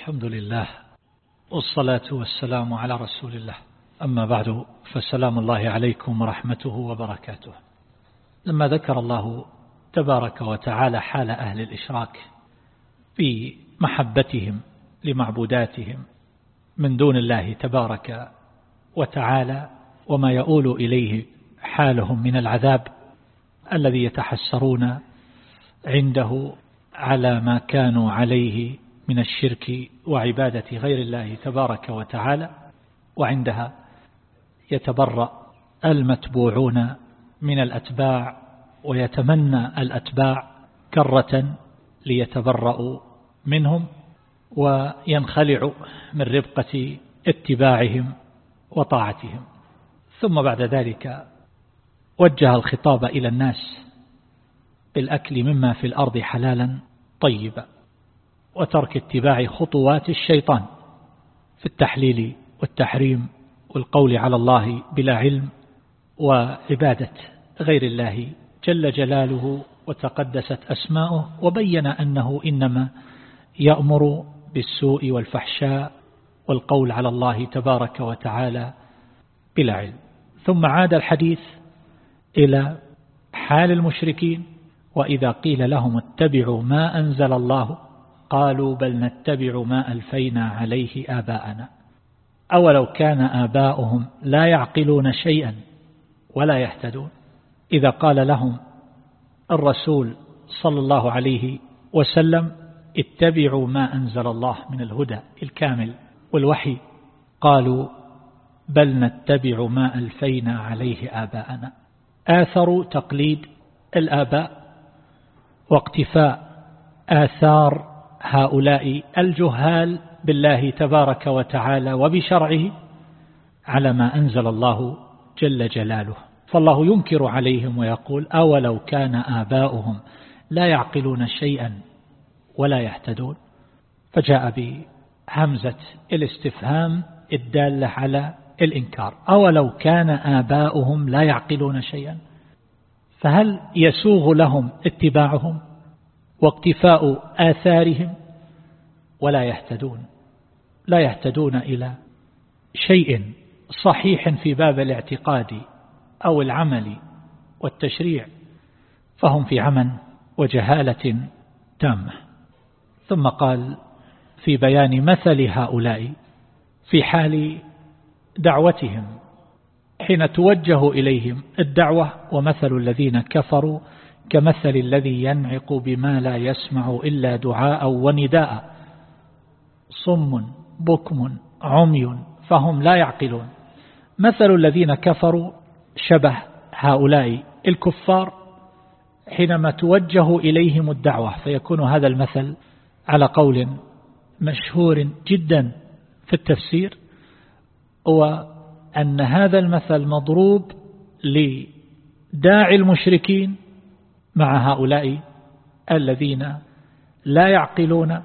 الحمد لله والصلاة والسلام على رسول الله. أما بعد فسلام الله عليكم ورحمته وبركاته. لما ذكر الله تبارك وتعالى حال أهل الإشراك في محبتهم لمعبوداتهم من دون الله تبارك وتعالى وما يؤول إليه حالهم من العذاب الذي يتحسرون عنده على ما كانوا عليه من الشرك وعبادة غير الله تبارك وتعالى وعندها يتبرأ المتبوعون من الأتباع ويتمنى الأتباع كرة ليتبرأوا منهم وينخلعوا من ربقة اتباعهم وطاعتهم. ثم بعد ذلك وجه الخطاب إلى الناس بالأكل مما في الأرض حلالا طيبا. وترك اتباع خطوات الشيطان في التحليل والتحريم والقول على الله بلا علم وعبادة غير الله جل جلاله وتقدست أسماؤه وبين أنه إنما يأمر بالسوء والفحشاء والقول على الله تبارك وتعالى بلا علم. ثم عاد الحديث إلى حال المشركين وإذا قيل لهم اتبعوا ما أنزل الله قالوا بل نتبع ما ألفينا عليه آباءنا. أولو كان آباؤهم لا يعقلون شيئا ولا يهتدون. إذا قال لهم الرسول صلى الله عليه وسلم اتبعوا ما أنزل الله من الهدى الكامل والوحي قالوا بل نتبع ما ألفينا عليه آباءنا. آثروا تقليد الآباء واقتفاء آثار هؤلاء الجهال بالله تبارك وتعالى وبشرعه على ما أنزل الله جل جلاله. فالله ينكر عليهم ويقول أولو كان آباؤهم لا يعقلون شيئا ولا يهتدون. فجاء بهمزة الاستفهام الدالة على الإنكار. أولو كان آباؤهم لا يعقلون شيئا. فهل يسوغ لهم اتباعهم واقتفاء آثارهم؟ ولا يهتدون لا يهتدون إلى شيء صحيح في باب الاعتقاد أو العمل والتشريع فهم في عمى وجهالة تامة. ثم قال في بيان مثل هؤلاء في حال دعوتهم حين توجه إليهم الدعوة ومثل الذين كفروا كمثل الذي ينعق بما لا يسمع إلا دعاء ونداء. صم بكم عمي فهم لا يعقلون. مثل الذين كفروا شبه هؤلاء الكفار حينما توجه إليهم الدعوة فيكون هذا المثل على قول مشهور جدا في التفسير هو أن هذا المثل مضروب لداعي المشركين مع هؤلاء الذين لا يعقلون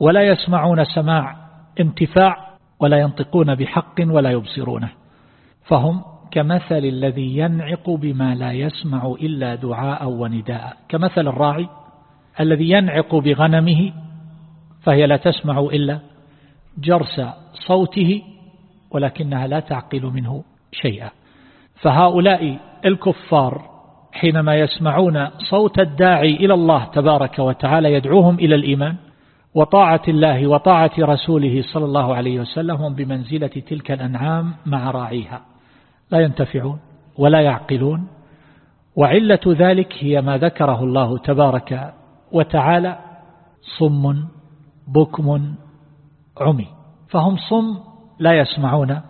ولا يسمعون سماع انتفاع ولا ينطقون بحق ولا يبصرونه فهم كمثل الذي ينعق بما لا يسمع إلا دعاء ونداء. كمثل الراعي الذي ينعق بغنمه فهي لا تسمع إلا جرس صوته ولكنها لا تعقل منه شيئا. فهؤلاء الكفار حينما يسمعون صوت الداعي إلى الله تبارك وتعالى يدعوهم إلى الإيمان وطاعة الله وطاعة رسوله صلى الله عليه وسلم هم بمنزلة تلك الأنعام مع راعيها. لا ينتفعون ولا يعقلون وعلة ذلك هي ما ذكره الله تبارك وتعالى صم بكم عمي. فهم صم لا يسمعون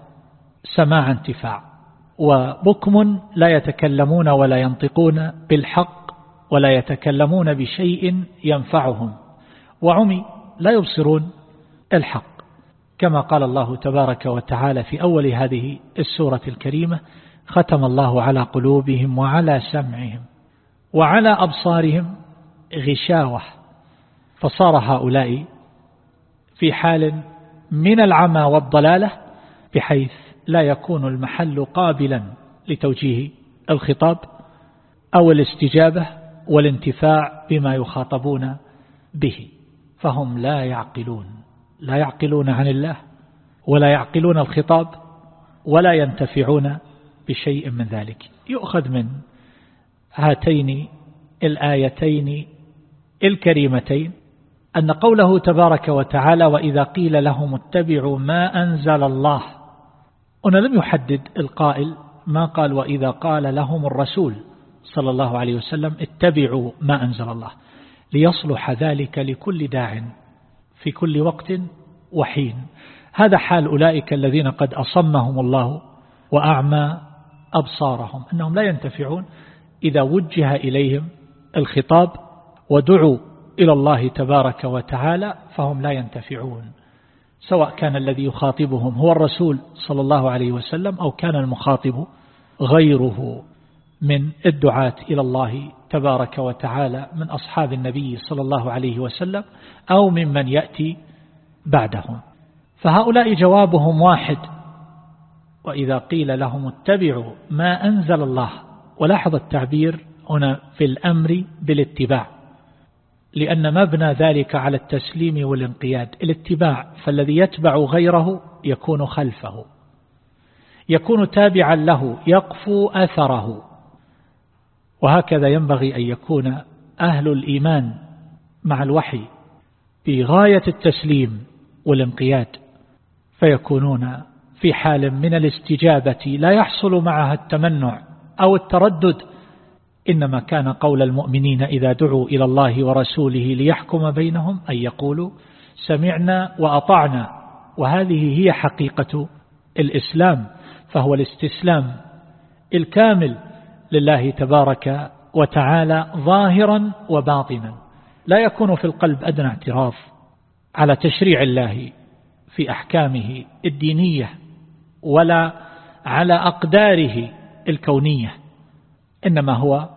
سماع انتفاع وبكم لا يتكلمون ولا ينطقون بالحق ولا يتكلمون بشيء ينفعهم. وعمي لا يبصرون الحق كما قال الله تبارك وتعالى في أول هذه السورة الكريمة ختم الله على قلوبهم وعلى سمعهم وعلى أبصارهم غشاوة فصار هؤلاء في حال من العمى والضلالة بحيث لا يكون المحل قابلا لتوجيه الخطاب أو الاستجابة والانتفاع بما يخاطبون به. فهم لا يعقلون لا يعقلون عن الله ولا يعقلون الخطاب ولا ينتفعون بشيء من ذلك. يؤخذ من هاتين الآيتين الكريمتين أن قوله تبارك وتعالى وإذا قيل لهم اتبعوا ما أنزل الله هنا لم يحدد القائل ما قال وإذا قال لهم الرسول صلى الله عليه وسلم اتبعوا ما أنزل الله ليصلح ذلك لكل داع في كل وقت وحين. هذا حال أولئك الذين قد أصمهم الله وأعمى أبصارهم أنهم لا ينتفعون إذا وجه إليهم الخطاب ودعوا إلى الله تبارك وتعالى فهم لا ينتفعون. سواء كان الذي يخاطبهم هو الرسول صلى الله عليه وسلم أو كان المخاطب غيره. من الدعاة إلى الله تبارك وتعالى من أصحاب النبي صلى الله عليه وسلم أو ممن يأتي بعدهم. فهؤلاء جوابهم واحد. وإذا قيل لهم اتبعوا ما أنزل الله ولاحظ التعبير هنا في الأمر بالاتباع. لأن مبنى ذلك على التسليم والانقياد. الاتباع فالذي يتبع غيره يكون خلفه. يكون تابعا له يقفو أثره. وهكذا ينبغي أن يكون أهل الإيمان مع الوحي بغاية التسليم والانقياد فيكونون في حال من الاستجابة لا يحصل معها التمنع أو التردد إنما كان قول المؤمنين إذا دعوا إلى الله ورسوله ليحكم بينهم أن يقولوا سمعنا وأطعنا وهذه هي حقيقة الإسلام فهو الاستسلام الكامل لله تبارك وتعالى ظاهرا وباطنا. لا يكون في القلب أدنى اعتراف على تشريع الله في أحكامه الدينية ولا على أقداره الكونية إنما هو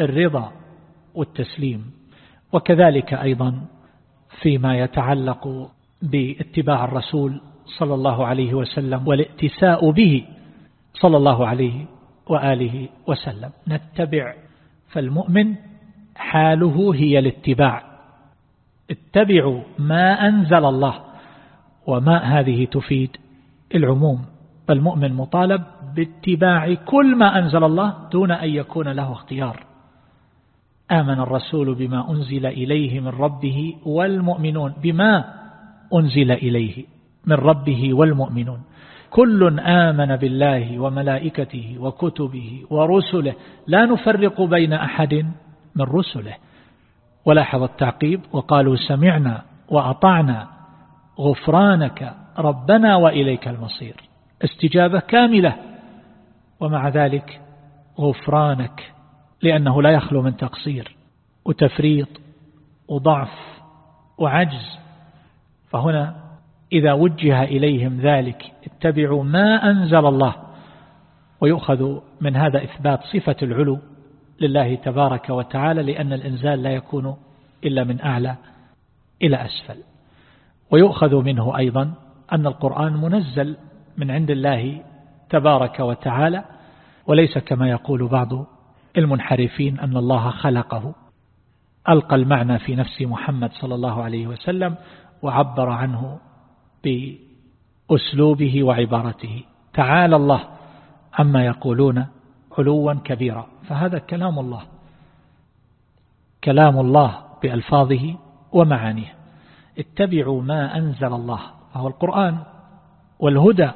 الرضا والتسليم. وكذلك أيضا فيما يتعلق باتباع الرسول صلى الله عليه وسلم والائتساء به صلى الله عليه وآله وسلم. نتبع. فالمؤمن حاله هي الاتباع. اتبعوا ما أنزل الله وما هذه تفيد العموم. فالمؤمن مطالب باتباع كل ما أنزل الله دون أن يكون له اختيار. آمن الرسول بما أنزل إليه من ربه والمؤمنون بما أنزل إليه من ربه والمؤمنون. كل آمن بالله وملائكته وكتبه ورسله. لا نفرق بين أحد من رسله. ولاحظ التعقيب وقالوا سمعنا وأطعنا غفرانك ربنا وإليك المصير. استجابة كاملة. ومع ذلك غفرانك لأنه لا يخلو من تقصير وتفريط وضعف وعجز. فهنا إذا وجه إليهم ذلك اتبعوا ما أنزل الله. ويؤخذ من هذا إثبات صفة العلو لله تبارك وتعالى لأن الإنزال لا يكون إلا من أعلى إلى أسفل. ويؤخذ منه أيضا أن القرآن منزل من عند الله تبارك وتعالى وليس كما يقول بعض المنحرفين أن الله خلقه. ألقى المعنى في نفس محمد صلى الله عليه وسلم وعبر عنه بأسلوبه وعبارته. تعالى الله عما يقولون علوا كبيرا. فهذا كلام الله. كلام الله بألفاظه ومعانيه. اتبعوا ما أنزل الله فهو القرآن والهدى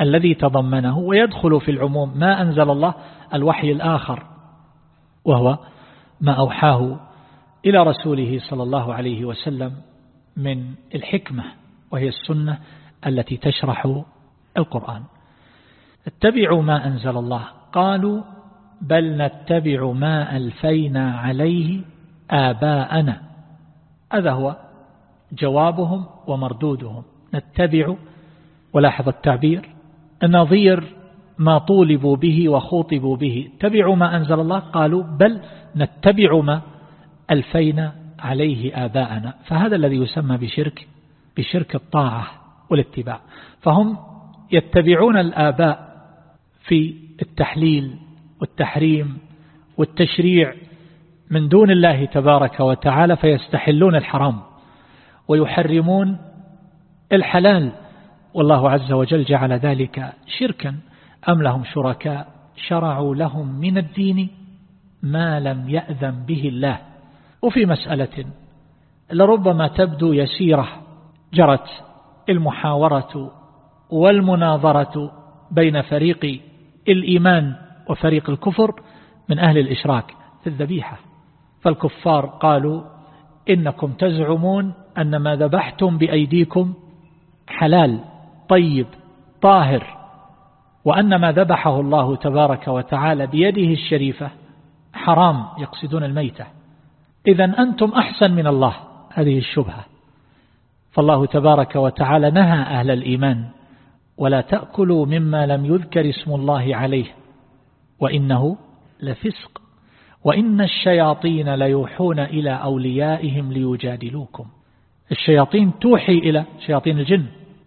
الذي تضمنه ويدخل في العموم ما أنزل الله الوحي الآخر وهو ما أوحاه إلى رسوله صلى الله عليه وسلم من الحكمة. وهي السنة التي تشرح القرآن. اتبعوا ما أنزل الله. قالوا بل نتبع ما ألفينا عليه آباءنا. هذا هو جوابهم ومردودهم. نتبع ولاحظ التعبير نظير ما طولبوا به وخوطبوا به. اتبعوا ما أنزل الله. قالوا بل نتبع ما ألفينا عليه آباءنا. فهذا الذي يسمى بشرك بشرك الطاعة والاتباع. فهم يتبعون الآباء في التحليل والتحريم والتشريع من دون الله تبارك وتعالى فيستحلون الحرام ويحرمون الحلال. والله عز وجل جعل ذلك شركا. أم لهم شركاء؟ شرعوا لهم من الدين ما لم يأذن به الله. وفي مسألة لربما تبدو يسيرة جرت المحاورة والمناظرة بين فريق الإيمان وفريق الكفر من أهل الإشراك في الذبيحة. فالكفار قالوا إنكم تزعمون أن ما ذبحتم بأيديكم حلال طيب طاهر وأن ما ذبحه الله تبارك وتعالى بيده الشريفة حرام يقصدون الميتة. إذا أنتم أحسن من الله هذه الشبهة. فالله تبارك وتعالى نهى أهل الإيمان ولا تأكلوا مما لم يذكر اسم الله عليه وإنه لفسق وإن الشياطين ليوحون إلى أوليائهم ليجادلوكم. الشياطين توحي إلى شياطين الجن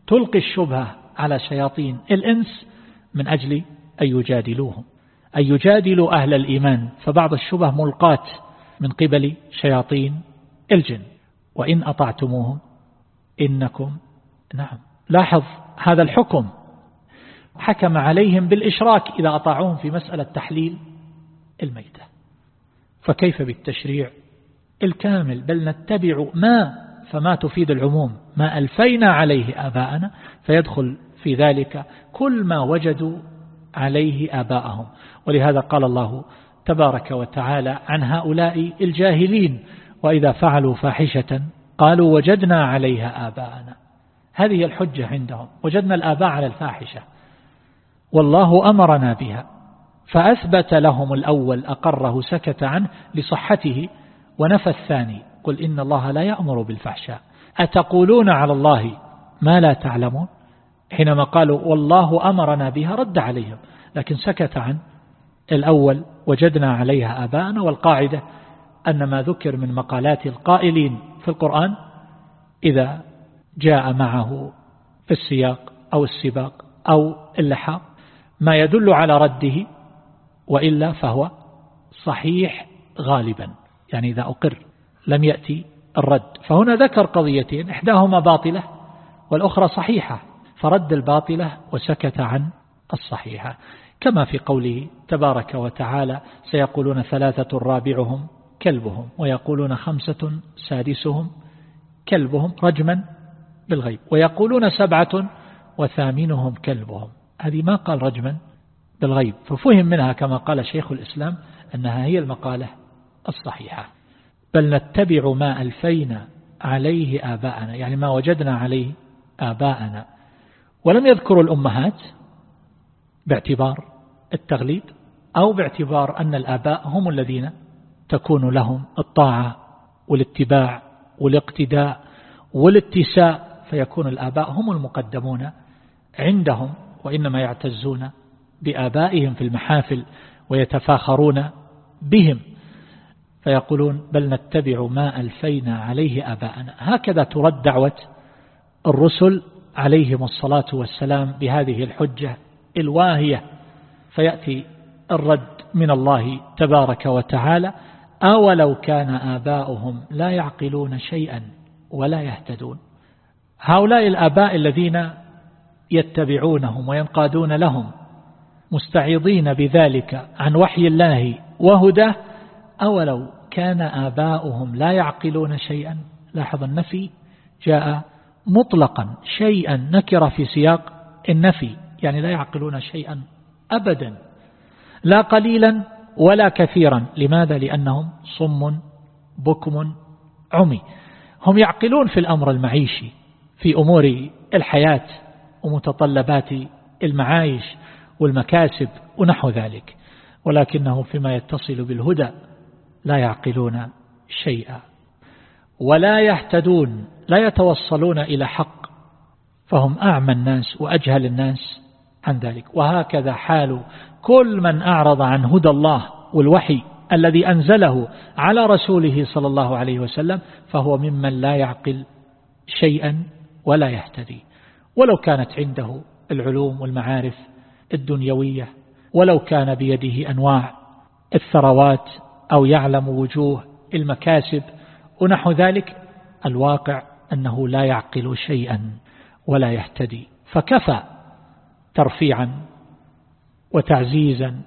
تلقي الشبهة على شياطين الإنس من أجل أن يجادلوهم. أن يجادلوا أهل الإيمان فبعض الشبه ملقاة من قبل شياطين الجن. وإن أطعتموهم إنكم نعم. لاحظ هذا الحكم. حكم عليهم بالإشراك إذا أطاعوهم في مسألة تحليل الميتة. فكيف بالتشريع؟ الكامل بل نتبع ما فما تفيد العموم. ما ألفينا عليه آباءنا فيدخل في ذلك كل ما وجدوا عليه آباءهم. ولهذا قال الله تبارك وتعالى عن هؤلاء الجاهلين وإذا فعلوا فاحشة قالوا وجدنا عليها آباءنا. هذه الحجة عندهم. وجدنا الآباء على الفاحشة. والله أمرنا بها. فأثبت لهم الأول أقره سكت عنه لصحته ونفى الثاني. قل إن الله لا يأمر بالفحشاء. أتقولون على الله ما لا تعلمون؟ حينما قالوا والله أمرنا بها رد عليهم. لكن سكت عن الأول وجدنا عليها آباءنا. والقاعدة أن ما ذكر من مقالات القائلين في القرآن إذا جاء معه في السياق أو السباق أو اللحاق ما يدل على رده وإلا فهو صحيح غالبا. يعني إذا أقر لم يأتي الرد. فهنا ذكر قضيتين إحداهما باطلة والأخرى صحيحة. فرد الباطلة وسكت عن الصحيحة. كما في قوله تبارك وتعالى سيقولون ثلاثة رابعهم كلبهم ويقولون خمسة سادسهم كلبهم رجما بالغيب ويقولون سبعة وثامنهم كلبهم. هذه ما قال رجما بالغيب ففهم منها كما قال شيخ الإسلام أنها هي المقالة الصحيحة. بل نتبع ما ألفينا عليه آباءنا يعني ما وجدنا عليه آباءنا. ولم يذكروا الأمهات باعتبار التغليب أو باعتبار أن الآباء هم الذين تكون لهم الطاعة والاتباع والاقتداء والاتساء فيكون الآباء هم المقدمون عندهم وإنما يعتزون بآبائهم في المحافل ويتفاخرون بهم. فيقولون بل نتبع ما ألفينا عليه آباءنا. هكذا ترد دعوة الرسل عليهم الصلاة والسلام بهذه الحجة الواهية. فيأتي الرد من الله تبارك وتعالى أولو كان آباؤهم لا يعقلون شيئا ولا يهتدون. هؤلاء الآباء الذين يتبعونهم وينقادون لهم مستعيضين بذلك عن وحي الله وهداه أولو كان آباؤهم لا يعقلون شيئا. لاحظ النفي جاء مطلقا شيئا نكر في سياق النفي يعني لا يعقلون شيئا أبدا. لا قليلا ولا كثيرا. لماذا؟ لأنهم صم بكم عمي. هم يعقلون في الأمر المعيشي في أمور الحياة ومتطلبات المعايش والمكاسب ونحو ذلك. ولكنهم فيما يتصل بالهدى لا يعقلون شيئا. ولا يهتدون لا يتوصلون إلى حق. فهم أعمى الناس وأجهل الناس عن ذلك. وهكذا حال كل من أعرض عن هدى الله والوحي الذي أنزله على رسوله صلى الله عليه وسلم فهو ممن لا يعقل شيئا ولا يهتدي. ولو كانت عنده العلوم والمعارف الدنيوية ولو كان بيده أنواع الثروات أو يعلم وجوه المكاسب ونحو ذلك الواقع أنه لا يعقل شيئا ولا يهتدي. فكفى ترفيعا وتعزيزا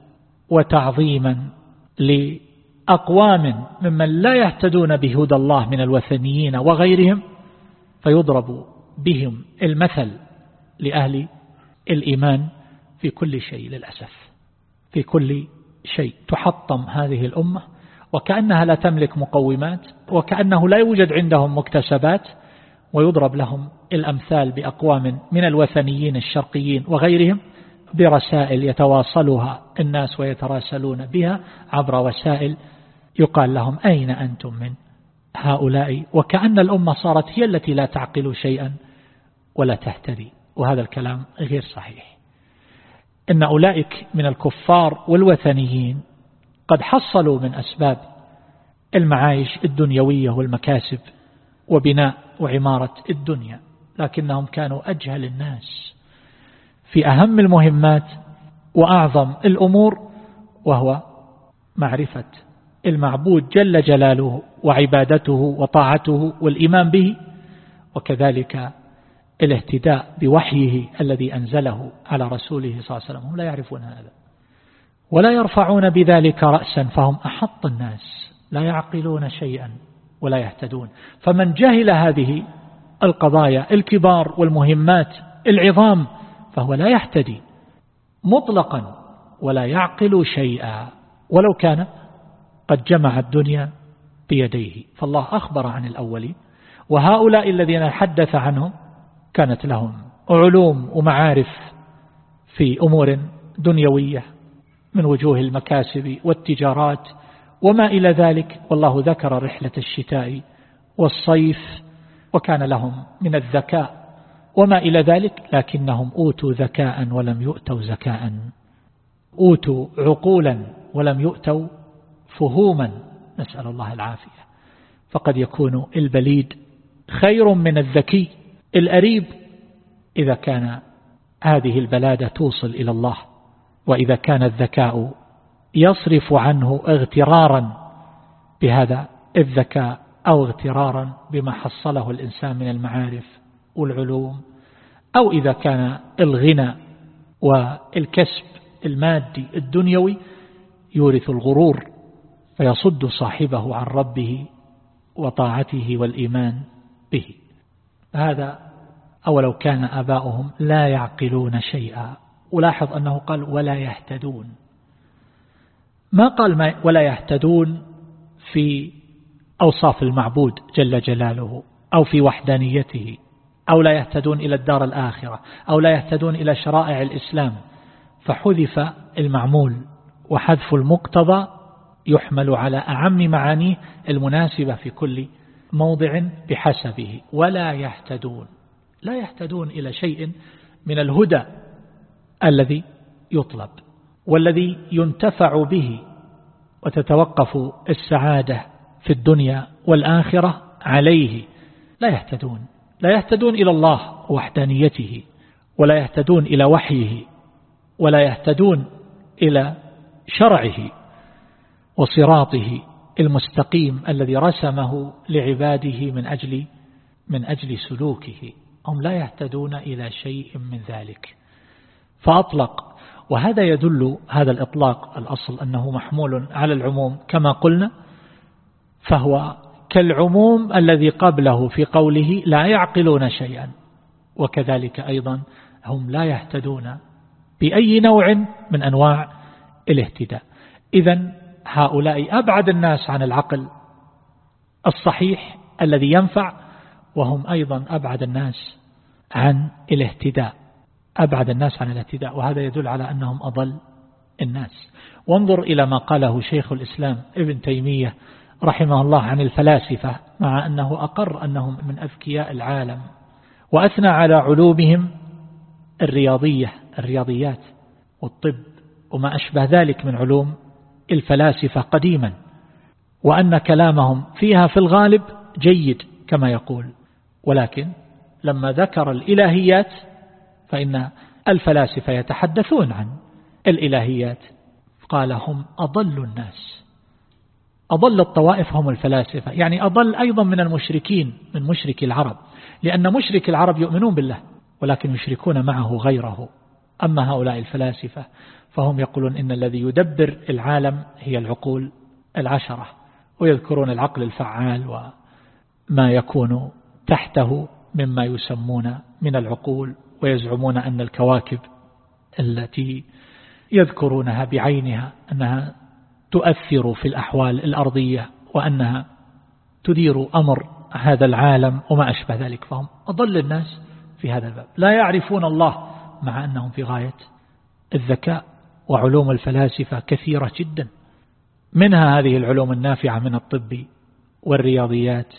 وتعظيما لأقوام ممن لا يهتدون بهدى الله من الوثنيين وغيرهم فيضرب بهم المثل لأهل الإيمان في كل شيء للأسف في كل شيء تحطم هذه الأمة وكأنها لا تملك مقومات وكأنه لا يوجد عندهم مكتسبات ويضرب لهم الأمثال بأقوام من الوثنيين الشرقيين وغيرهم. برسائل يتواصلها الناس ويتراسلون بها عبر وسائل يقال لهم أين أنتم من هؤلاء؟ وكأن الأمة صارت هي التي لا تعقل شيئا ولا تهتدي وهذا الكلام غير صحيح. إن أولئك من الكفار والوثنيين قد حصلوا من أسباب المعايش الدنيوية والمكاسب وبناء وعمارة الدنيا لكنهم كانوا أجهل الناس. في أهم المهمات وأعظم الأمور وهو معرفة المعبود جل جلاله وعبادته وطاعته والإيمان به وكذلك الاهتداء بوحيه الذي أنزله على رسوله صلى الله عليه وسلم. هم لا يعرفون هذا ولا يرفعون بذلك رأسا فهم أحط الناس لا يعقلون شيئا ولا يهتدون. فمن جهل هذه القضايا الكبار والمهمات العظام فهو لا يهتدي مطلقا ولا يعقل شيئا ولو كان قد جمع الدنيا بيديه. فالله أخبر عن الأولين وهؤلاء الذين حدث عنهم كانت لهم علوم ومعارف في أمور دنيوية من وجوه المكاسب والتجارات وما إلى ذلك. والله ذكر رحلة الشتاء والصيف وكان لهم من الذكاء وما إلى ذلك لكنهم أوتوا ذكاء ولم يؤتوا زكاء أوتوا عقولا ولم يؤتوا فهوما. نسأل الله العافية. فقد يكون البليد خير من الذكي. الأريب إذا كان هذه البلادة توصل إلى الله وإذا كان الذكاء يصرف عنه اغترارا بهذا الذكاء أو اغترارا بما حصله الإنسان من المعارف والعلوم. أو إذا كان الغنى والكسب المادي الدنيوي يورث الغرور فيصد صاحبه عن ربه وطاعته والإيمان به. هذا أولو كان أباؤهم لا يعقلون شيئا. ولاحظ أنه قال ولا يهتدون. ما قال ما ولا يهتدون في أوصاف المعبود جل جلاله أو في وحدانيته. أو لا يهتدون إلى الدار الآخرة أو لا يهتدون إلى شرائع الإسلام. فحذف المعمول وحذف المقتضى يحمل على أعم معانيه المناسبة في كل موضع بحسبه. ولا يهتدون لا يهتدون إلى شيء من الهدى الذي يطلب والذي ينتفع به وتتوقف السعادة في الدنيا والآخرة عليه. لا يهتدون. لا يهتدون إلى الله وحدانيته ولا يهتدون إلى وحيه ولا يهتدون إلى شرعه وصراطه المستقيم الذي رسمه لعباده من أجل من أجل سلوكه. هم لا يهتدون إلى شيء من ذلك. فأطلق. وهذا يدل هذا الإطلاق الأصل أنه محمول على العموم كما قلنا فهو كالعموم الذي قبله في قوله لا يعقلون شيئا. وكذلك أيضا هم لا يهتدون بأي نوع من أنواع الاهتداء. إذا هؤلاء أبعد الناس عن العقل الصحيح الذي ينفع وهم أيضا أبعد الناس عن الاهتداء. أبعد الناس عن الاهتداء وهذا يدل على أنهم أضل الناس. وانظر إلى ما قاله شيخ الإسلام ابن تيمية رحمه الله عن الفلاسفة مع أنه أقر أنهم من أذكياء العالم. وأثنى على علومهم الرياضية الرياضيات والطب وما أشبه ذلك من علوم الفلاسفة قديما. وأن كلامهم فيها في الغالب جيد كما يقول. ولكن لما ذكر الإلهيات فإن الفلاسفة يتحدثون عن الإلهيات. قال هم أضل الناس. أضل الطوائف هم الفلاسفة. يعني أضل أيضا من المشركين من مشرك العرب. لأن مشرك العرب يؤمنون بالله ولكن يشركون معه غيره. أما هؤلاء الفلاسفة فهم يقولون إن الذي يدبر العالم هي العقول العشرة ويذكرون العقل الفعال وما يكون تحته مما يسمون من العقول ويزعمون أن الكواكب التي يذكرونها بعينها أنها تؤثر في الأحوال الأرضية وأنها تدير أمر هذا العالم وما أشبه ذلك. فهم أضل الناس في هذا الباب. لا يعرفون الله مع أنهم في غاية الذكاء وعلوم الفلاسفة كثيرة جدا. منها هذه العلوم النافعة من الطب والرياضيات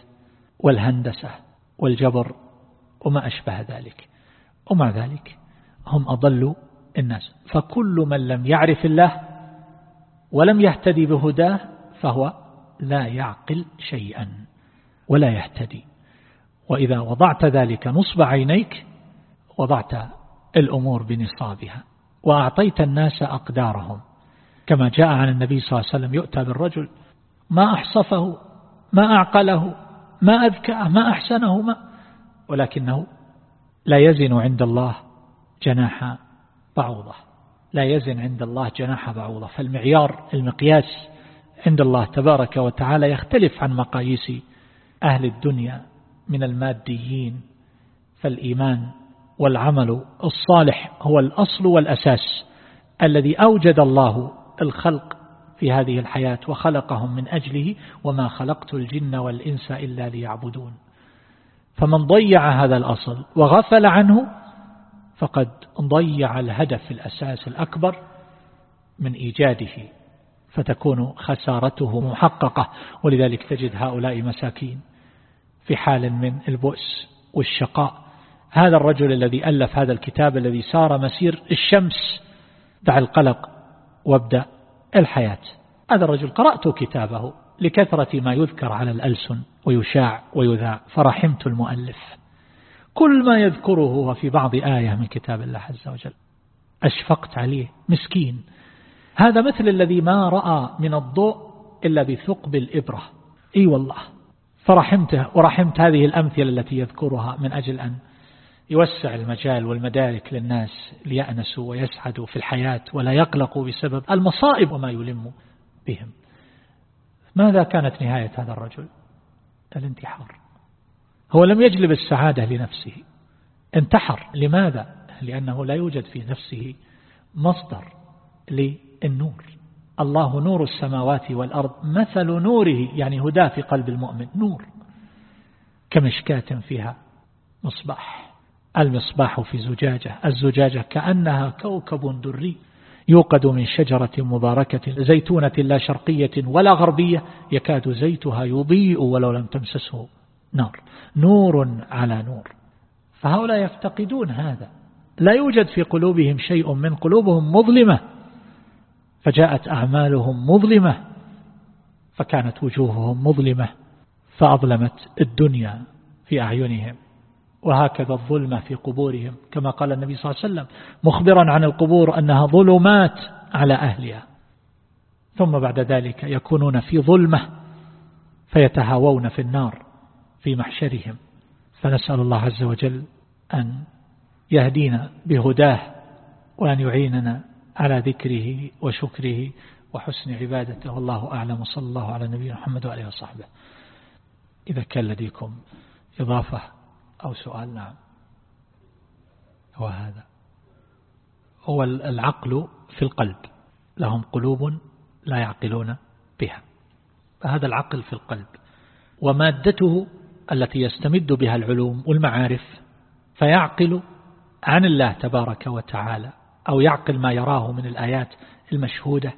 والهندسة والجبر وما أشبه ذلك. ومع ذلك هم أضلوا الناس. فكل من لم يعرف الله ولم يهتدي بهداه فهو لا يعقل شيئا ولا يهتدي. وإذا وضعت ذلك نصب عينيك وضعت الأمور بنصابها وأعطيت الناس أقدارهم. كما جاء عن النبي صلى الله عليه وسلم يؤتى بالرجل ما أحصفه ما أعقله ما أذكأه ما أحسنه ما ولكنه لا يزن عند الله جناح بعوضة. لا يزن عند الله جناح بعوضة. فالمعيار المقياس عند الله تبارك وتعالى يختلف عن مقاييس أهل الدنيا من الماديين. فالإيمان والعمل الصالح هو الأصل والأساس الذي أوجد الله الخلق في هذه الحياة وخلقهم من أجله وما خلقت الجن والإنس إلا ليعبدون. فمن ضيع هذا الأصل وغفل عنه فقد ضيع الهدف الأساس الأكبر من إيجاده فتكون خسارته محققة. ولذلك تجد هؤلاء مساكين في حال من البؤس والشقاء. هذا الرجل الذي ألف هذا الكتاب الذي سار مسير الشمس دع القلق وابدأ الحياة. هذا الرجل قرأت كتابه لكثرة ما يذكر على الألسن ويشاع ويذاع فرحمت المؤلف. كل ما يذكره هو في بعض آية من كتاب الله عز وجل. أشفقت عليه. مسكين. هذا مثل الذي ما رأى من الضوء إلا بثقب الإبرة. إي والله. فرحمته ورحمت هذه الأمثلة التي يذكرها من أجل أن يوسع المجال والمدارك للناس ليأنسوا ويسعدوا في الحياة ولا يقلقوا بسبب المصائب وما يلم بهم. ماذا كانت نهاية هذا الرجل؟ الانتحار. هو لم يجلب السعادة لنفسه. انتحر. لماذا؟ لأنه لا يوجد في نفسه مصدر للنور. الله نور السماوات والأرض مثل نوره يعني هداه في قلب المؤمن نور. كمشكاة فيها مصباح. المصباح في زجاجة. الزجاجة كأنها كوكب دري يوقد من شجرة مباركة زيتونة لا شرقية ولا غربية يكاد زيتها يضيء ولو لم تمسسه نار نور على نور. فهؤلاء يفتقدون هذا. لا يوجد في قلوبهم شيء من قلوبهم مظلمة. فجاءت أعمالهم مظلمة. فكانت وجوههم مظلمة. فأظلمت الدنيا في أعينهم. وهكذا الظلمة في قبورهم. كما قال النبي صلى الله عليه وسلم مخبرا عن القبور أنها ظلمات على أهلها. ثم بعد ذلك يكونون في ظلمة. فيتهاوون في النار. في محشرهم. فنسأل الله عز وجل أن يهدينا بهداه وأن يعيننا على ذكره وشكره وحسن عبادته. والله أعلم. صلى الله على نبينا محمد وعليه وصحبه. إذا كان لديكم إضافة أو سؤال نعم. هو هذا. هو العقل في القلب. لهم قلوب لا يعقلون بها. فهذا العقل في القلب. ومادته التي يستمد بها العلوم والمعارف فيعقل عن الله تبارك وتعالى أو يعقل ما يراه من الآيات المشهودة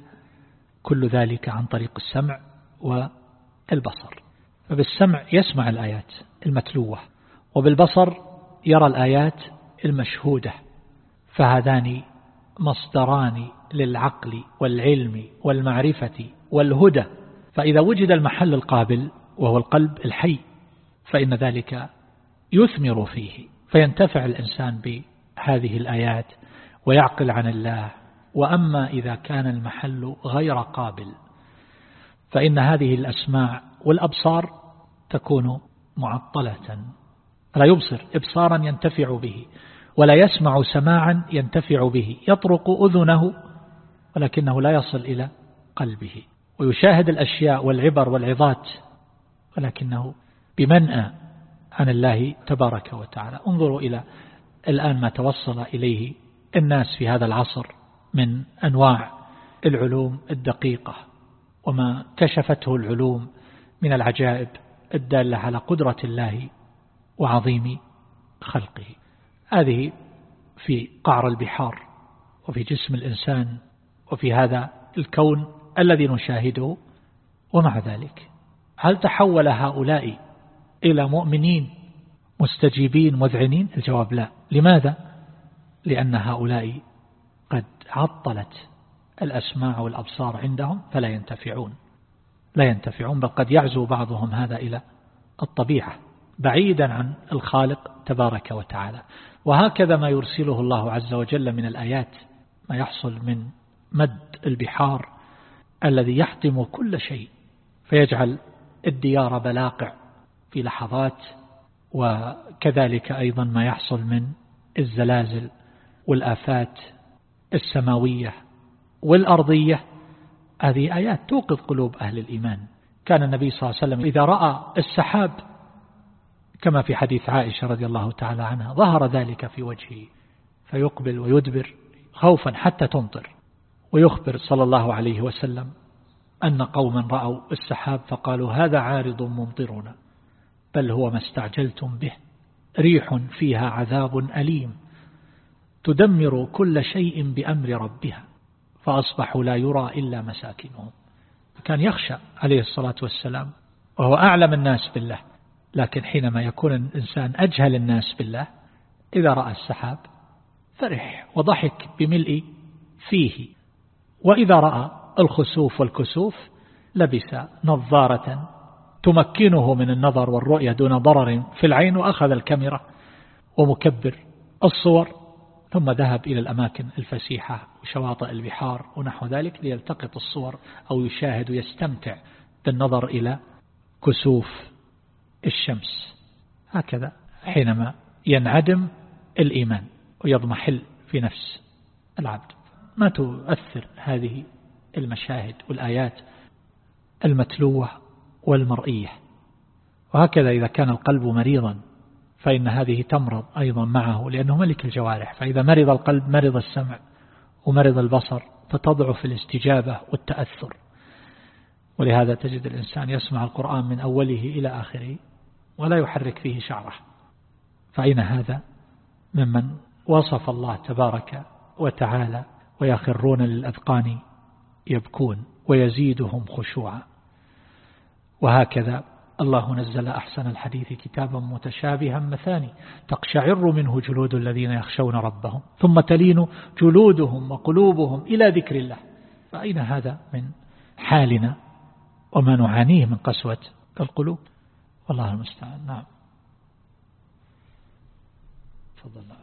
كل ذلك عن طريق السمع والبصر. فبالسمع يسمع الآيات المتلوة وبالبصر يرى الآيات المشهودة. فهذان مصدران للعقل والعلم والمعرفة والهدى. فإذا وجد المحل القابل وهو القلب الحي فإن ذلك يثمر فيه فينتفع الإنسان بهذه الآيات ويعقل عن الله. وأما إذا كان المحل غير قابل فإن هذه الأسماع والأبصار تكون معطلة. لا يبصر إبصارا ينتفع به ولا يسمع سماعا ينتفع به يطرق أذنه ولكنه لا يصل إلى قلبه. ويشاهد الأشياء والعبر والعظات ولكنه بمنأى عن الله تبارك وتعالى. انظروا إلى الآن ما توصل إليه الناس في هذا العصر من أنواع العلوم الدقيقة وما كشفته العلوم من العجائب الدالة على قدرة الله وعظيم خلقه. هذه في قعر البحار وفي جسم الإنسان وفي هذا الكون الذي نشاهده ومع ذلك. هل تحول هؤلاء إلى مؤمنين مستجيبين مذعنين؟ الجواب لا. لماذا؟ لأن هؤلاء قد عطلت الأسماع والأبصار عندهم فلا ينتفعون. لا ينتفعون بل قد يعزو بعضهم هذا إلى الطبيعة بعيدا عن الخالق تبارك وتعالى. وهكذا ما يرسله الله عز وجل من الآيات ما يحصل من مد البحار الذي يحطم كل شيء فيجعل الديار بلاقع. في لحظات وكذلك أيضا ما يحصل من الزلازل والآفات السماوية والأرضية. هذه آيات توقظ قلوب أهل الإيمان. كان النبي صلى الله عليه وسلم إذا رأى السحاب كما في حديث عائشة رضي الله تعالى عنها ظهر ذلك في وجهه فيقبل ويدبر خوفا حتى تمطر ويخبر صلى الله عليه وسلم أن قوما رأوا السحاب فقالوا هذا عارض ممطرنا بل هو ما استعجلتم به. ريح فيها عذاب أليم. تدمر كل شيء بأمر ربها. فأصبحوا لا يرى إلا مساكنهم. كان يخشى عليه الصلاة والسلام. وهو أعلم الناس بالله. لكن حينما يكون الإنسان أجهل الناس بالله إذا رأى السحاب فرح وضحك بملء فيه. وإذا رأى الخسوف والكسوف لبس نظارة تمكنه من النظر والرؤية دون ضرر في العين وأخذ الكاميرا ومكبر الصور ثم ذهب إلى الأماكن الفسيحة وشواطئ البحار ونحو ذلك ليلتقط الصور أو يشاهد ويستمتع بالنظر إلى كسوف الشمس. هكذا حينما ينعدم الإيمان ويضمحل في نفس العبد. ما تؤثر هذه المشاهد والآيات المتلوة والمرئية. وهكذا إذا كان القلب مريضا فإن هذه تمرض أيضا معه لأنه ملك الجوارح. فإذا مرض القلب مرض السمع ومرض البصر فتضعف الاستجابة والتأثر. ولهذا تجد الإنسان يسمع القرآن من أوله إلى آخره ولا يحرك فيه شعره. فأين هذا؟ ممن وصف الله تبارك وتعالى ويخرون للأذقان يبكون ويزيدهم خشوعا. وهكذا. الله نزل أحسن الحديث كتابا متشابها مثاني تقشعر منه جلود الذين يخشون ربهم ثم تلين جلودهم وقلوبهم إلى ذكر الله. فأين هذا من حالنا؟ وما نعانيه من قسوة القلوب؟ والله المستعان. نعم. تفضل.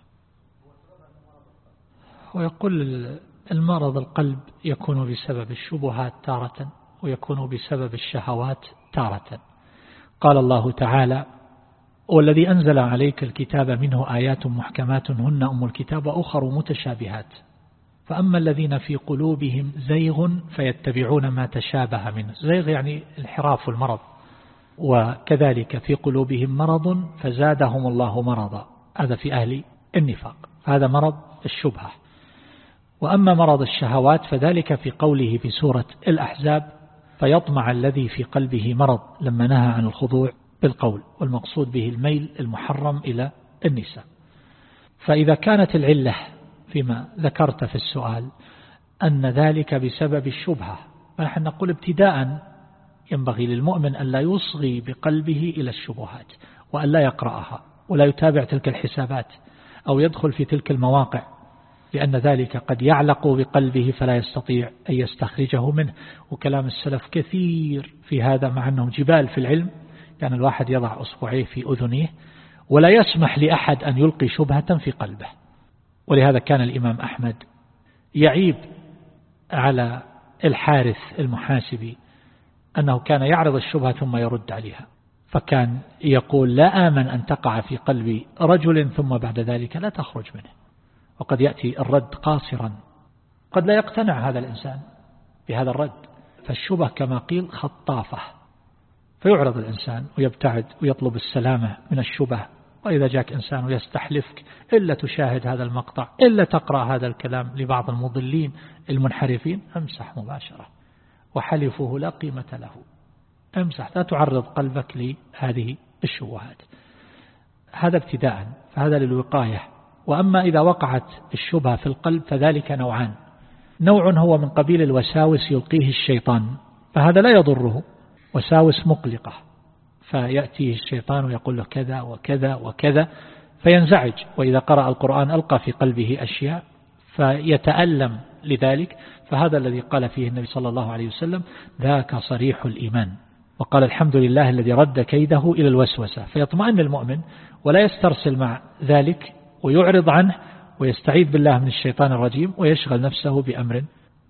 ويقول المرض القلب يكون بسبب الشبهات تارة ويكون بسبب الشهوات تارة. قال الله تعالى والذي أنزل عليك الكتاب منه آيات محكمات هن أم الكتاب أخر متشابهات. فأما الذين في قلوبهم زيغ فيتبعون ما تشابه منه. زيغ يعني الحراف والمرض وكذلك في قلوبهم مرض فزادهم الله مرضا. هذا في أهل النفاق. هذا مرض الشبهة. وأما مرض الشهوات فذلك في قوله في سورة الأحزاب فيطمع الذي في قلبه مرض لما نهى عن الخضوع بالقول والمقصود به الميل المحرم إلى النساء. فإذا كانت العلة فيما ذكرت في السؤال أن ذلك بسبب الشبهة فنحن نقول ابتداء ينبغي للمؤمن أن لا يصغي بقلبه إلى الشبهات وأن لا يقرأها ولا يتابع تلك الحسابات أو يدخل في تلك المواقع. لأن ذلك قد يعلق بقلبه فلا يستطيع أن يستخرجه منه. وكلام السلف كثير في هذا مع أنه جبال في العلم كان الواحد يضع أصبعيه في أذنيه ولا يسمح لأحد أن يلقي شبهة في قلبه. ولهذا كان الإمام أحمد يعيب على الحارث المحاسبي أنه كان يعرض الشبهة ثم يرد عليها فكان يقول لا آمن أن تقع في قلب رجل ثم بعد ذلك لا تخرج منه. وقد يأتي الرد قاصرا. قد لا يقتنع هذا الإنسان بهذا الرد. فالشبه كما قيل خطافة. فيعرض الإنسان ويبتعد ويطلب السلامة من الشبه. وإذا جاك إنسان ويستحلفك إلا تشاهد هذا المقطع إلا تقرأ هذا الكلام لبعض المضلين المنحرفين أمسح مباشرة. وحلفه لا قيمة له. أمسح لا تعرض قلبك لهذه الشبهات. هذا ابتداء. فهذا للوقاية. وأما إذا وقعت الشبهة في القلب فذلك نوعان. نوع هو من قبيل الوساوس يلقيه الشيطان فهذا لا يضره. وساوس مقلقة فيأتيه الشيطان ويقول له كذا وكذا وكذا فينزعج. وإذا قرأ القرآن ألقى في قلبه أشياء فيتألم لذلك. فهذا الذي قال فيه النبي صلى الله عليه وسلم ذاك صريح الإيمان. وقال الحمد لله الذي رد كيده إلى الوسوسة. فيطمئن المؤمن ولا يسترسل مع ذلك ويعرض عنه ويستعيذ بالله من الشيطان الرجيم ويشغل نفسه بأمر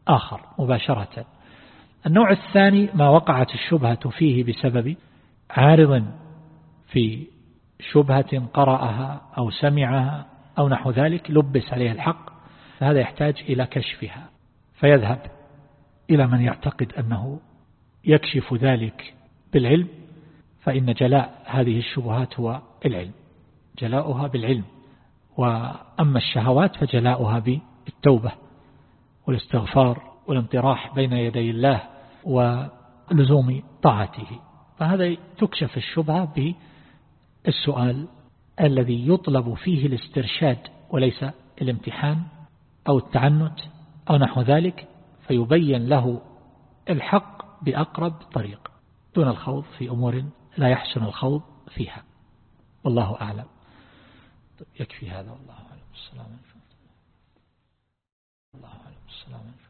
آخر مباشرة. النوع الثاني ما وقعت الشبهة فيه بسبب عارض في شبهة قرأها أو سمعها أو نحو ذلك لبس عليه الحق فهذا يحتاج إلى كشفها. فيذهب إلى من يعتقد أنه يكشف ذلك بالعلم فإن جلاء هذه الشبهات هو العلم. جلاؤها بالعلم. وأما الشهوات فجلاؤها بالتوبة والاستغفار والانطراح بين يدي الله ولزوم طاعته. فهذا تكشف الشبهة بالسؤال الذي يطلب فيه الاسترشاد وليس الامتحان أو التعنت أو نحو ذلك فيبين له الحق بأقرب طريق. دون الخوض في أمور لا يحسن الخوض فيها. والله أعلم. يكفي هذا والله أعلم. السلام عليكم. الله أعلم. السلام عليكم.